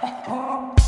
Oh,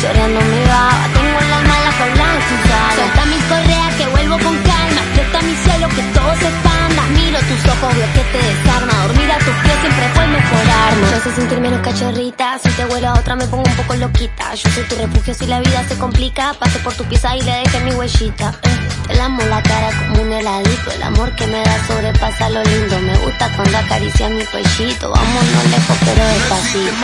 llorando mi baba. Tengo las malas con blanca Suelta mi correa que vuelvo con calma. Aprieta mi cielo que todo se expanda. Miro tus ojos, veo que te sentir menos cachorrita. Si te vuelo a otra me pongo un poco loquita. Yo soy tu refugio si la vida se complica. Paso por tu pieza y le dejé mi huellita. Eh, te lamo la cara como un heladito. El amor que me da sobrepasa lo lindo. Me gusta cuando acaricia mi cuellito. Vámonos lejos pero despacito.